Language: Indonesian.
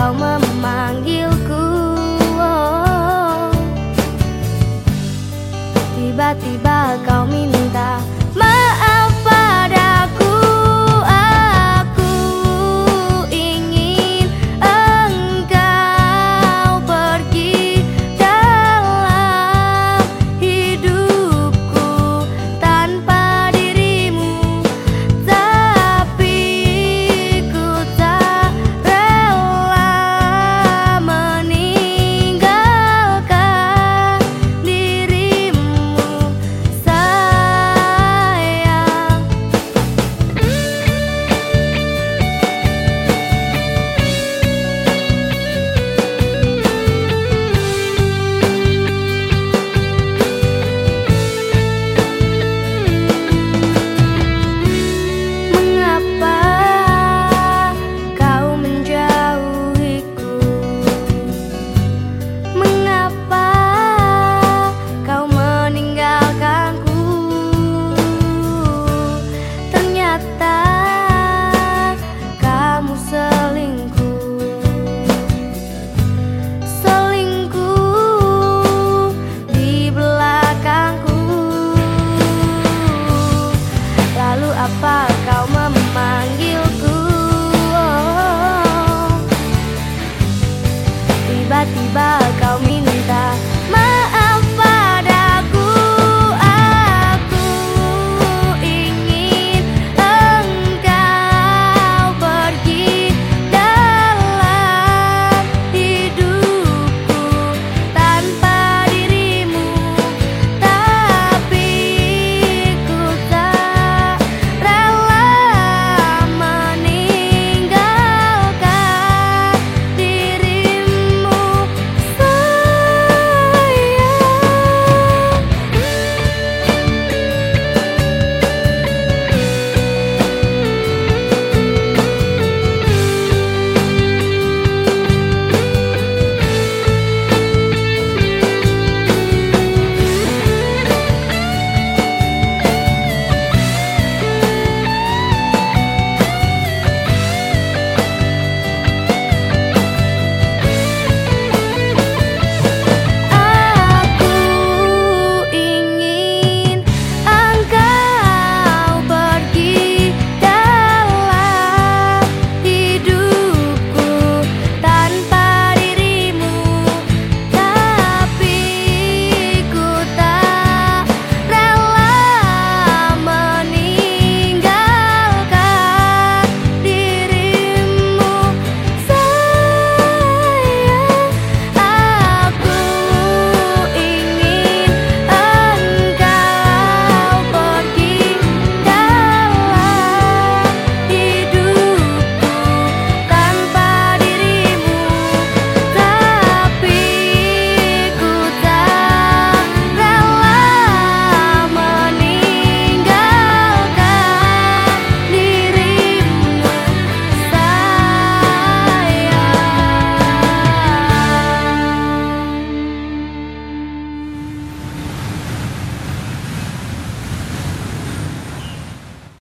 kau memanggilku Tiba-tiba kau minum apa kau memanggilku oh, Tiba-tiba oh, oh.